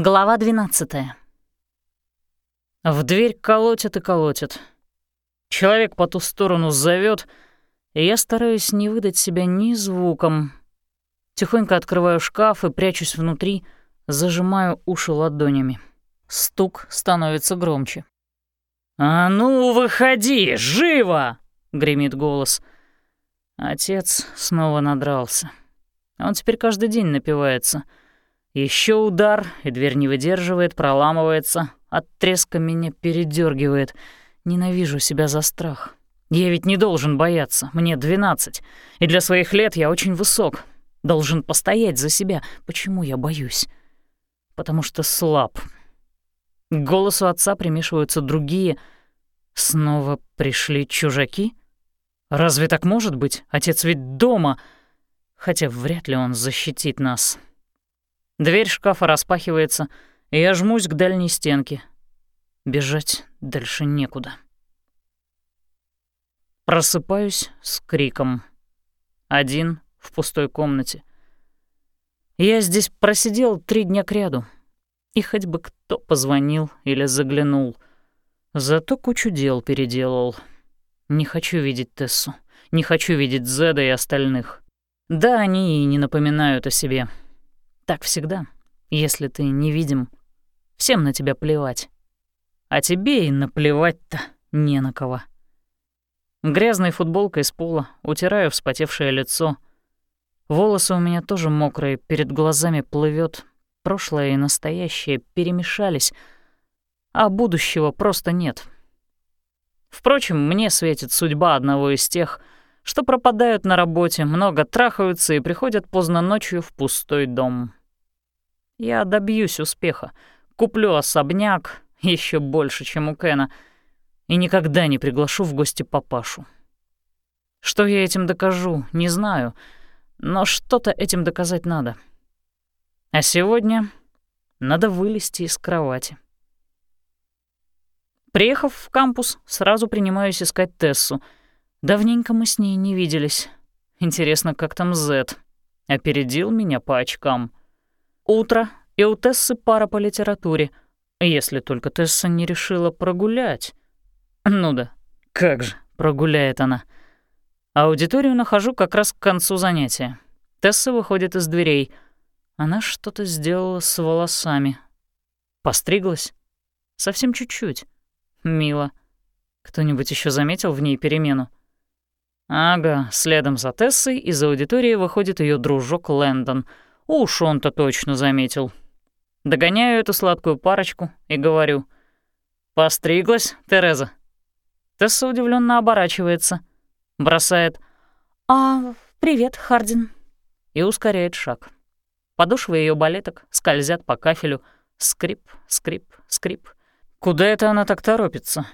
Глава 12 В дверь колотят и колотят. Человек по ту сторону зовет, и я стараюсь не выдать себя ни звуком. Тихонько открываю шкаф и прячусь внутри, зажимаю уши ладонями. Стук становится громче. «А ну, выходи, живо!» — гремит голос. Отец снова надрался. Он теперь каждый день напивается. Еще удар, и дверь не выдерживает, проламывается. От треска меня передергивает. Ненавижу себя за страх. Я ведь не должен бояться. Мне двенадцать. И для своих лет я очень высок. Должен постоять за себя. Почему я боюсь? Потому что слаб. К голосу отца примешиваются другие. Снова пришли чужаки? Разве так может быть? Отец ведь дома. Хотя вряд ли он защитит нас. Дверь шкафа распахивается, и я жмусь к дальней стенке. Бежать дальше некуда. Просыпаюсь с криком. Один в пустой комнате. Я здесь просидел три дня кряду. И хоть бы кто позвонил или заглянул. Зато кучу дел переделал. Не хочу видеть Тессу. Не хочу видеть Зеда и остальных. Да, они и не напоминают о себе. Так всегда. Если ты невидим, всем на тебя плевать. А тебе и наплевать-то не на кого. Грязной футболкой с пола утираю вспотевшее лицо. Волосы у меня тоже мокрые, перед глазами плывет. Прошлое и настоящее перемешались, а будущего просто нет. Впрочем, мне светит судьба одного из тех, что пропадают на работе, много трахаются и приходят поздно ночью в пустой дом. Я добьюсь успеха. Куплю особняк, еще больше, чем у Кена, и никогда не приглашу в гости папашу. Что я этим докажу, не знаю, но что-то этим доказать надо. А сегодня надо вылезти из кровати. Приехав в кампус, сразу принимаюсь искать Тессу. Давненько мы с ней не виделись. Интересно, как там Зет? Опередил меня по очкам. Утро, и у Тессы пара по литературе, если только Тесса не решила прогулять. Ну да, как же, прогуляет она. Аудиторию нахожу как раз к концу занятия. Тесса выходит из дверей. Она что-то сделала с волосами. Постриглась? Совсем чуть-чуть. Мило. Кто-нибудь еще заметил в ней перемену? Ага, следом за Тессой из аудитории выходит ее дружок Лэндон — Уж он-то точно заметил. Догоняю эту сладкую парочку и говорю. «Постриглась, Тереза?» Тесса удивленно оборачивается, бросает «А, привет, Хардин», и ускоряет шаг. Подошвы ее балеток скользят по кафелю. Скрип, скрип, скрип. Куда это она так торопится?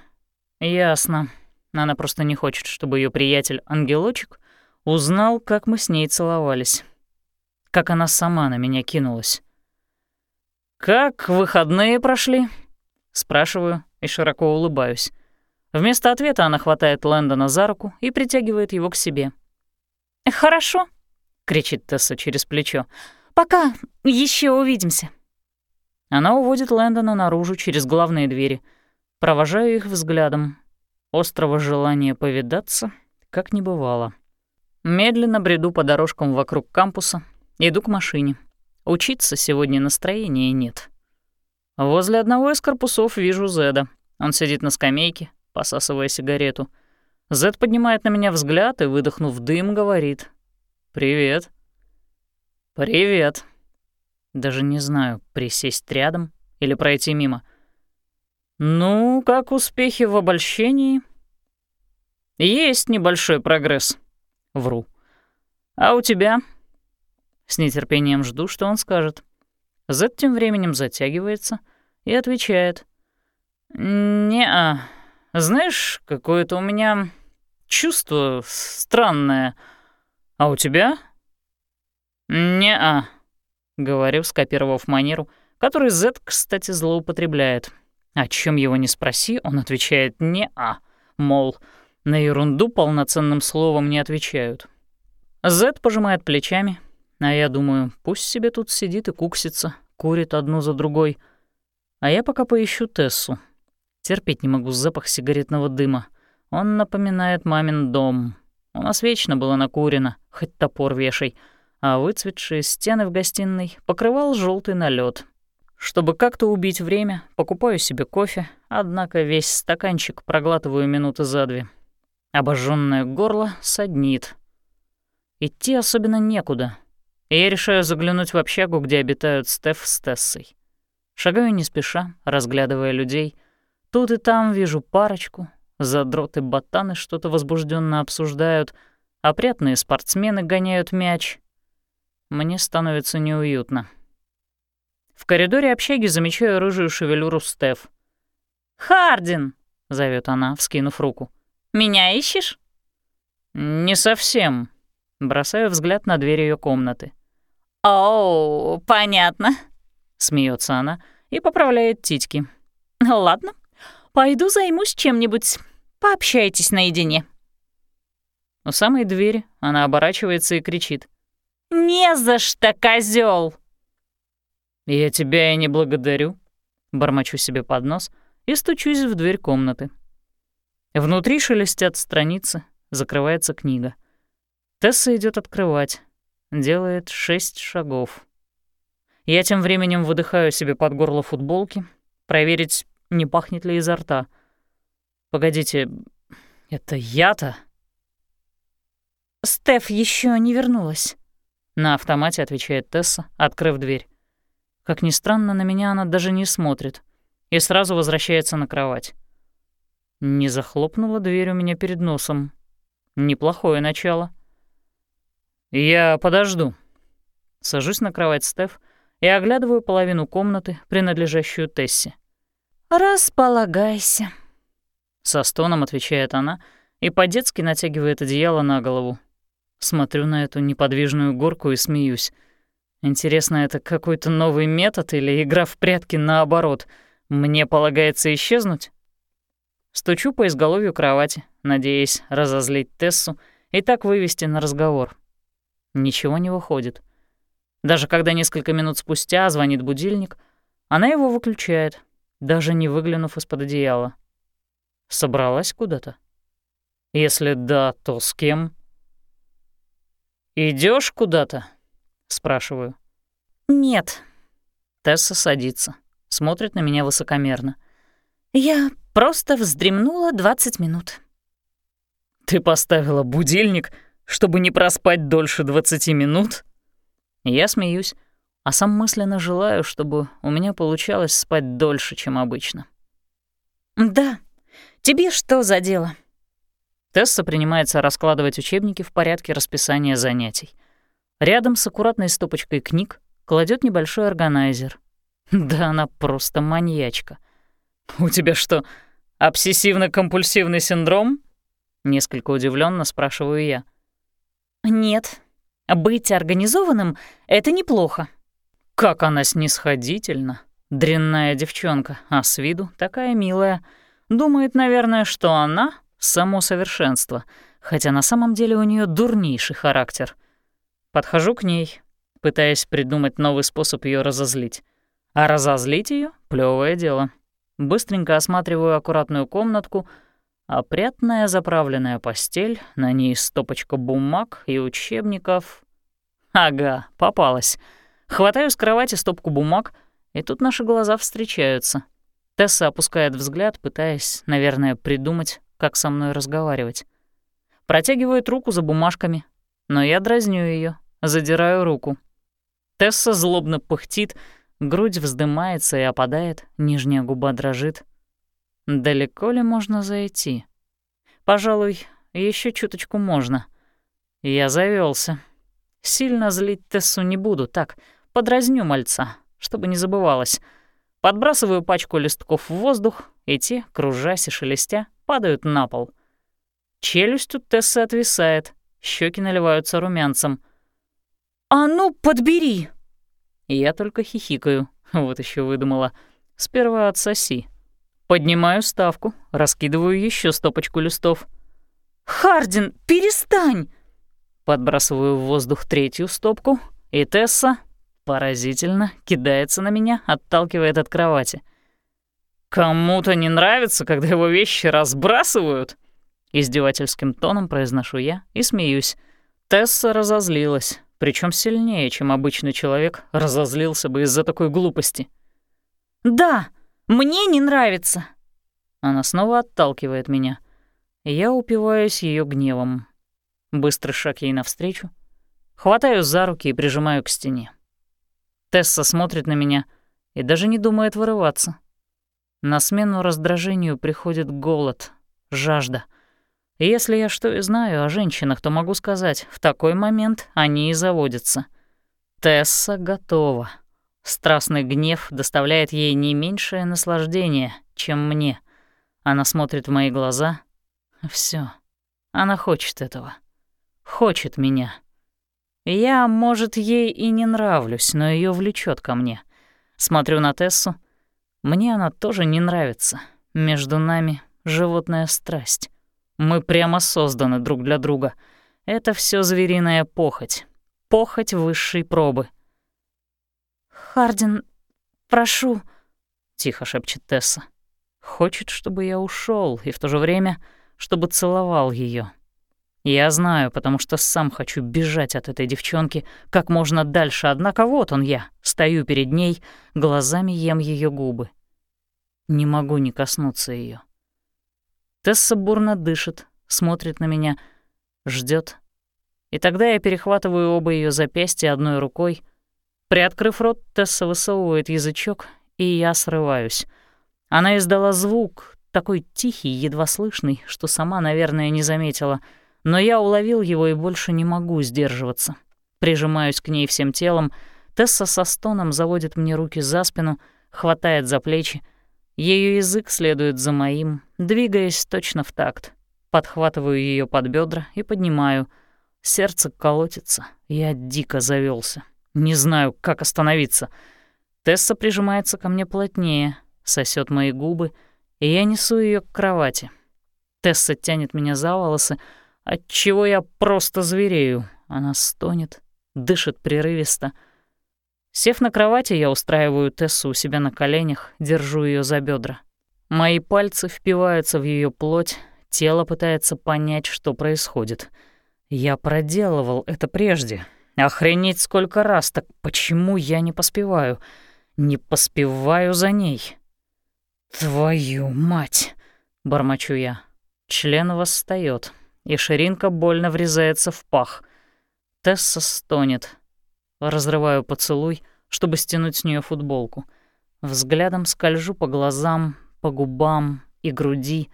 Ясно. Она просто не хочет, чтобы ее приятель-ангелочек узнал, как мы с ней целовались как она сама на меня кинулась. «Как выходные прошли?» — спрашиваю и широко улыбаюсь. Вместо ответа она хватает Лэндона за руку и притягивает его к себе. «Хорошо», — кричит Тесса через плечо. «Пока еще увидимся». Она уводит Лэндона наружу через главные двери. Провожаю их взглядом. Острого желания повидаться, как не бывало. Медленно бреду по дорожкам вокруг кампуса, Иду к машине. Учиться сегодня настроения нет. Возле одного из корпусов вижу Зеда. Он сидит на скамейке, посасывая сигарету. Зед поднимает на меня взгляд и, выдохнув дым, говорит. «Привет». «Привет». Даже не знаю, присесть рядом или пройти мимо. «Ну, как успехи в обольщении?» «Есть небольшой прогресс». Вру. «А у тебя?» С нетерпением жду, что он скажет. Зет тем временем затягивается и отвечает. «Не-а. Знаешь, какое-то у меня чувство странное. А у тебя?» «Не-а», — говорю, скопировав манеру, которой Зет, кстати, злоупотребляет. О чем его не спроси, он отвечает «не-а», мол, на ерунду полноценным словом не отвечают. Зет пожимает плечами, а я думаю, пусть себе тут сидит и куксится, курит одну за другой. А я пока поищу Тессу. Терпеть не могу запах сигаретного дыма. Он напоминает мамин дом. У нас вечно было накурено, хоть топор вешай, а выцветшие стены в гостиной покрывал желтый налет. Чтобы как-то убить время, покупаю себе кофе, однако весь стаканчик проглатываю минуты за две. Обожженное горло саднит. Идти особенно некуда, и я решаю заглянуть в общагу, где обитают Стеф с Тессой. Шагаю не спеша, разглядывая людей. Тут и там вижу парочку, Задроты ботаны что-то возбужденно обсуждают, опрятные спортсмены гоняют мяч. Мне становится неуютно. В коридоре общаги замечаю рыжую шевелюру Стеф. «Хардин!» — зовет она, вскинув руку. «Меня ищешь?» «Не совсем». Бросаю взгляд на дверь ее комнаты. «Оу, понятно», — смеется она и поправляет титьки. «Ладно, Пойду займусь чем-нибудь. Пообщайтесь наедине». У самой двери она оборачивается и кричит. «Не за что, козёл!» «Я тебя и не благодарю», — бормочу себе под нос и стучусь в дверь комнаты. Внутри шелестят страницы, закрывается книга. Тесса идет открывать, делает шесть шагов. Я тем временем выдыхаю себе под горло футболки, проверить, не пахнет ли изо рта. Погодите, это я-то? Стеф еще не вернулась. На автомате отвечает Тесса, открыв дверь. Как ни странно, на меня она даже не смотрит и сразу возвращается на кровать. Не захлопнула дверь у меня перед носом. Неплохое начало. Я подожду. Сажусь на кровать Стеф и оглядываю половину комнаты, принадлежащую Тессе. «Располагайся», — со стоном отвечает она и по-детски натягивает одеяло на голову. Смотрю на эту неподвижную горку и смеюсь. Интересно, это какой-то новый метод или игра в прятки наоборот? Мне полагается исчезнуть? Стучу по изголовью кровати, надеясь разозлить Тессу и так вывести на разговор. Ничего не выходит. Даже когда несколько минут спустя звонит будильник, она его выключает — даже не выглянув из-под одеяла. Собралась куда-то? Если да, то с кем? Идешь куда-то? спрашиваю. Нет. Тесса садится, смотрит на меня высокомерно. Я просто вздремнула 20 минут. Ты поставила будильник, чтобы не проспать дольше 20 минут? Я смеюсь, а сам мысленно желаю, чтобы у меня получалось спать дольше, чем обычно. «Да, тебе что за дело?» Тесса принимается раскладывать учебники в порядке расписания занятий. Рядом с аккуратной стопочкой книг кладет небольшой органайзер. Да она просто маньячка. «У тебя что, обсессивно-компульсивный синдром?» Несколько удивленно спрашиваю я. «Нет, быть организованным — это неплохо», как она снисходительна. Дрянная девчонка, а с виду такая милая. Думает, наверное, что она — само совершенство, хотя на самом деле у нее дурнейший характер. Подхожу к ней, пытаясь придумать новый способ ее разозлить. А разозлить ее плевое дело. Быстренько осматриваю аккуратную комнатку, опрятная заправленная постель, на ней стопочка бумаг и учебников. Ага, попалась. Хватаю с кровати стопку бумаг, и тут наши глаза встречаются. Тесса опускает взгляд, пытаясь, наверное, придумать, как со мной разговаривать. Протягивает руку за бумажками, но я дразню ее, задираю руку. Тесса злобно пыхтит, грудь вздымается и опадает, нижняя губа дрожит. Далеко ли можно зайти? Пожалуй, еще чуточку можно. Я завелся. Сильно злить Тессу не буду, так, подразню мальца, чтобы не забывалось. Подбрасываю пачку листков в воздух, и те, кружась и шелестя, падают на пол. Челюсть у Тессы отвисает, щеки наливаются румянцем. «А ну, подбери!» Я только хихикаю, вот еще выдумала. Сперва отсоси. Поднимаю ставку, раскидываю еще стопочку листов. «Хардин, перестань!» Подбрасываю в воздух третью стопку, и Тесса Поразительно, кидается на меня, отталкивает от кровати. «Кому-то не нравится, когда его вещи разбрасывают?» Издевательским тоном произношу я и смеюсь. Тесса разозлилась, причем сильнее, чем обычный человек разозлился бы из-за такой глупости. «Да, мне не нравится!» Она снова отталкивает меня. Я упиваюсь ее гневом. Быстрый шаг ей навстречу. Хватаю за руки и прижимаю к стене. Тесса смотрит на меня и даже не думает вырываться. На смену раздражению приходит голод, жажда. Если я что и знаю о женщинах, то могу сказать, в такой момент они и заводятся. Тесса готова. Страстный гнев доставляет ей не меньшее наслаждение, чем мне. Она смотрит в мои глаза. Все. Она хочет этого. Хочет меня. Я, может, ей и не нравлюсь, но ее влечет ко мне. Смотрю на Тессу. Мне она тоже не нравится. Между нами животная страсть. Мы прямо созданы друг для друга. Это все звериная похоть. Похоть высшей пробы. «Хардин, прошу», — тихо шепчет Тесса. Хочет, чтобы я ушел, и в то же время, чтобы целовал ее. Я знаю, потому что сам хочу бежать от этой девчонки как можно дальше, однако вот он я, стою перед ней, глазами ем ее губы. Не могу не коснуться ее. Тесса бурно дышит, смотрит на меня, ждет. И тогда я перехватываю оба ее запястья одной рукой. Приоткрыв рот, Тесса высовывает язычок, и я срываюсь. Она издала звук, такой тихий, едва слышный, что сама, наверное, не заметила — но я уловил его и больше не могу сдерживаться. Прижимаюсь к ней всем телом. Тесса со стоном заводит мне руки за спину, хватает за плечи. Ее язык следует за моим, двигаясь точно в такт. Подхватываю ее под бедра и поднимаю. Сердце колотится. Я дико завелся. Не знаю, как остановиться. Тесса прижимается ко мне плотнее, сосет мои губы, и я несу ее к кровати. Тесса тянет меня за волосы, отчего я просто зверею. Она стонет, дышит прерывисто. Сев на кровати, я устраиваю Тессу у себя на коленях, держу ее за бедра. Мои пальцы впиваются в ее плоть, тело пытается понять, что происходит. Я проделывал это прежде. Охренеть сколько раз, так почему я не поспеваю? Не поспеваю за ней. «Твою мать!» — бормочу я. Член восстаёт и ширинка больно врезается в пах. Тесса стонет. Разрываю поцелуй, чтобы стянуть с нее футболку. Взглядом скольжу по глазам, по губам и груди.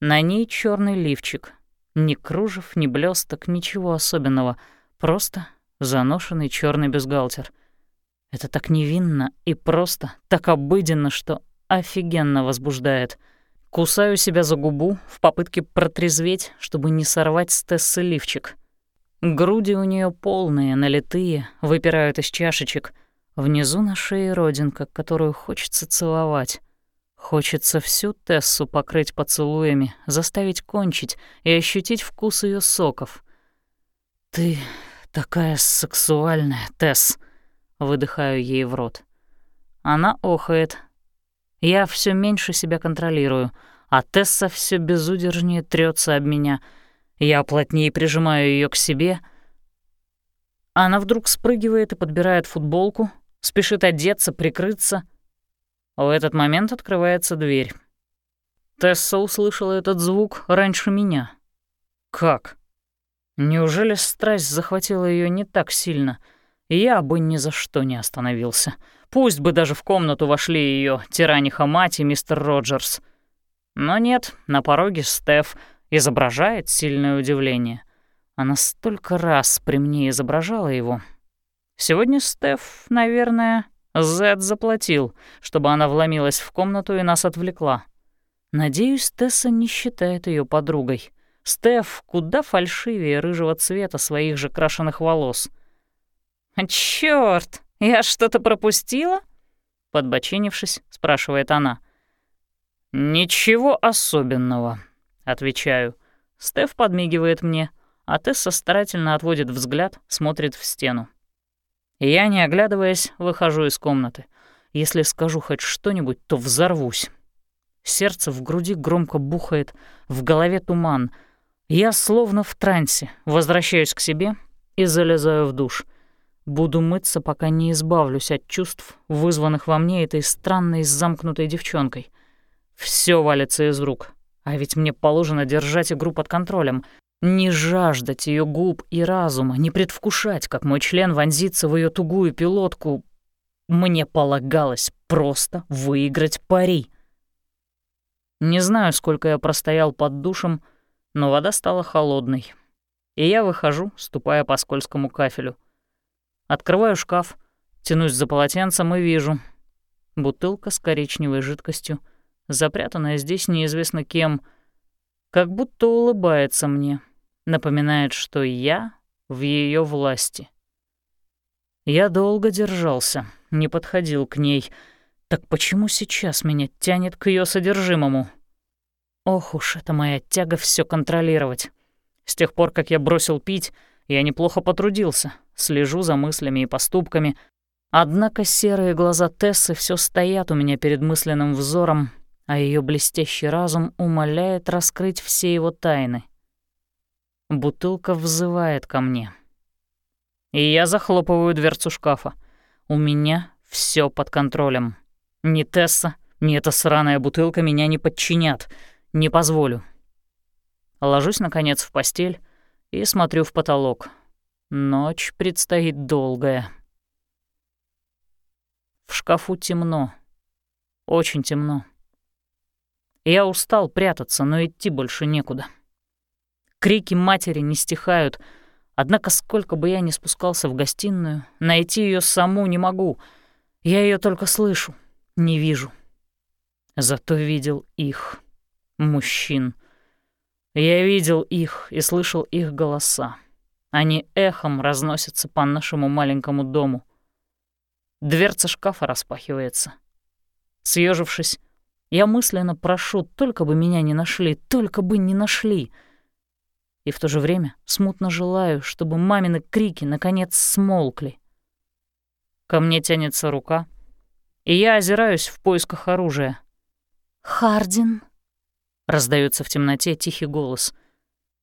На ней черный лифчик. Ни кружев, ни блесток, ничего особенного. Просто заношенный черный бюстгальтер. Это так невинно и просто, так обыденно, что офигенно возбуждает — Кусаю себя за губу в попытке протрезветь, чтобы не сорвать с Тессы лифчик. Груди у нее полные, налитые, выпирают из чашечек. Внизу на шее родинка, которую хочется целовать. Хочется всю Тессу покрыть поцелуями, заставить кончить и ощутить вкус ее соков. «Ты такая сексуальная, Тесс!» — выдыхаю ей в рот. Она охает, я все меньше себя контролирую, а Тесса все безудержнее трется об меня. Я плотнее прижимаю ее к себе. Она вдруг спрыгивает и подбирает футболку, спешит одеться, прикрыться. В этот момент открывается дверь. Тесса услышала этот звук раньше меня. Как? Неужели страсть захватила ее не так сильно? Я бы ни за что не остановился. Пусть бы даже в комнату вошли ее тираниха мать и мистер Роджерс. Но нет, на пороге Стеф изображает сильное удивление. Она столько раз при мне изображала его. Сегодня Стеф, наверное, Зед заплатил, чтобы она вломилась в комнату и нас отвлекла. Надеюсь, Тесса не считает ее подругой. Стеф куда фальшивее рыжего цвета своих же крашеных волос. «Чёрт!» «Я что-то пропустила?» Подбочинившись, спрашивает она. «Ничего особенного», — отвечаю. Стеф подмигивает мне, а Тесса старательно отводит взгляд, смотрит в стену. Я, не оглядываясь, выхожу из комнаты. Если скажу хоть что-нибудь, то взорвусь. Сердце в груди громко бухает, в голове туман. Я словно в трансе, возвращаюсь к себе и залезаю в душ. Буду мыться, пока не избавлюсь от чувств, вызванных во мне этой странной замкнутой девчонкой. Все валится из рук, а ведь мне положено держать игру под контролем, не жаждать ее губ и разума, не предвкушать, как мой член вонзится в ее тугую пилотку. Мне полагалось просто выиграть пари. Не знаю, сколько я простоял под душем, но вода стала холодной. И я выхожу, ступая по скользкому кафелю. Открываю шкаф, тянусь за полотенцем и вижу. Бутылка с коричневой жидкостью, запрятанная здесь неизвестно кем, как будто улыбается мне, напоминает, что я в ее власти. Я долго держался, не подходил к ней — так почему сейчас меня тянет к ее содержимому? Ох уж это моя тяга все контролировать. С тех пор, как я бросил пить, я неплохо потрудился, слежу за мыслями и поступками. Однако серые глаза Тессы все стоят у меня перед мысленным взором, а ее блестящий разум умоляет раскрыть все его тайны. Бутылка взывает ко мне. И я захлопываю дверцу шкафа. У меня все под контролем. Ни Тесса, ни эта сраная бутылка меня не подчинят. Не позволю. Ложусь, наконец, в постель и смотрю в потолок. Ночь предстоит долгая. В шкафу темно. Очень темно. Я устал прятаться, но идти больше некуда. Крики матери не стихают, однако сколько бы я ни спускался в гостиную, найти ее саму не могу. Я ее только слышу не вижу. Зато видел их, мужчин. Я видел их и слышал их голоса. Они эхом разносятся по нашему маленькому дому. Дверца шкафа распахивается. Съежившись, я мысленно прошу, только бы меня не нашли, только бы не нашли. И в то же время смутно желаю, чтобы мамины крики наконец смолкли. Ко мне тянется рука — и я озираюсь в поисках оружия. «Хардин?» — раздается в темноте тихий голос.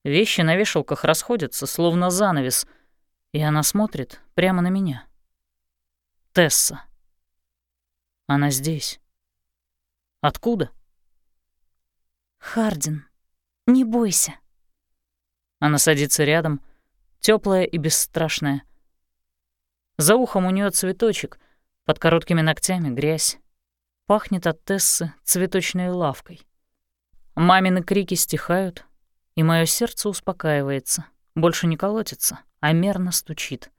Вещи на вешалках расходятся, словно занавес, и она смотрит прямо на меня. Тесса. Она здесь. Откуда? «Хардин, не бойся». Она садится рядом, теплая и бесстрашная. За ухом у нее цветочек — под короткими ногтями грязь. Пахнет от Тессы цветочной лавкой. Мамины крики стихают, и мое сердце успокаивается. Больше не колотится, а мерно стучит.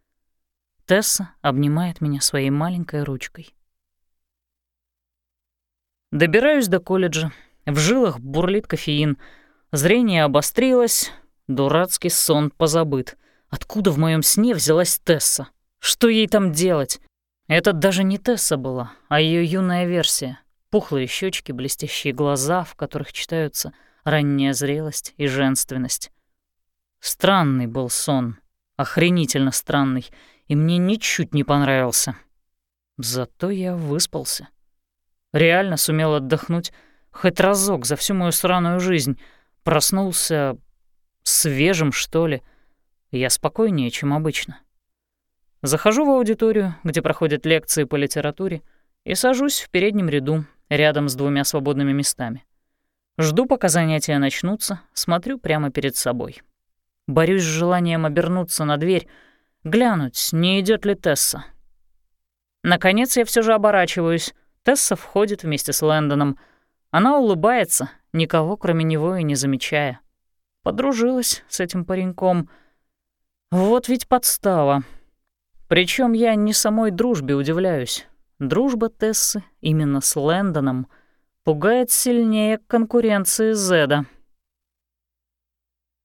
Тесса обнимает меня своей маленькой ручкой. Добираюсь до колледжа. В жилах бурлит кофеин. Зрение обострилось. Дурацкий сон позабыт. Откуда в моем сне взялась Тесса? Что ей там делать? Это даже не Тесса была, а ее юная версия. Пухлые щечки, блестящие глаза, в которых читаются ранняя зрелость и женственность. Странный был сон, охренительно странный, и мне ничуть не понравился. Зато я выспался. Реально сумел отдохнуть хоть разок за всю мою сраную жизнь. Проснулся свежим, что ли. Я спокойнее, чем обычно. Захожу в аудиторию, где проходят лекции по литературе, и сажусь в переднем ряду, рядом с двумя свободными местами. Жду, пока занятия начнутся, смотрю прямо перед собой. Борюсь с желанием обернуться на дверь, глянуть, не идет ли Тесса. Наконец я все же оборачиваюсь. Тесса входит вместе с Лэндоном. Она улыбается, никого кроме него и не замечая. Подружилась с этим пареньком. Вот ведь подстава. Причем я не самой дружбе удивляюсь. Дружба Тессы именно с Лэндоном пугает сильнее конкуренции Зеда.